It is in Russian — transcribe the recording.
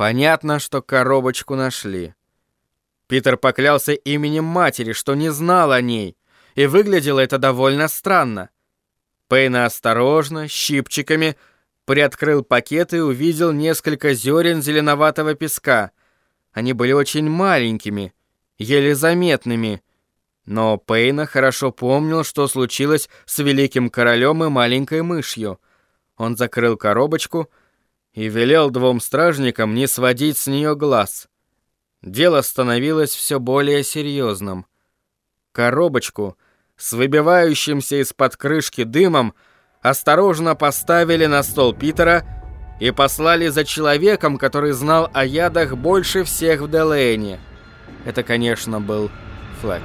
Понятно, что коробочку нашли. Питер поклялся именем матери, что не знал о ней, и выглядело это довольно странно. Пейна осторожно, щипчиками, приоткрыл пакет и увидел несколько зерен зеленоватого песка. Они были очень маленькими, еле заметными, но Пейна хорошо помнил, что случилось с великим королем и маленькой мышью. Он закрыл коробочку и велел двум стражникам не сводить с нее глаз. Дело становилось все более серьезным. Коробочку с выбивающимся из-под крышки дымом осторожно поставили на стол Питера и послали за человеком, который знал о ядах больше всех в Делэне. Это, конечно, был Флэк.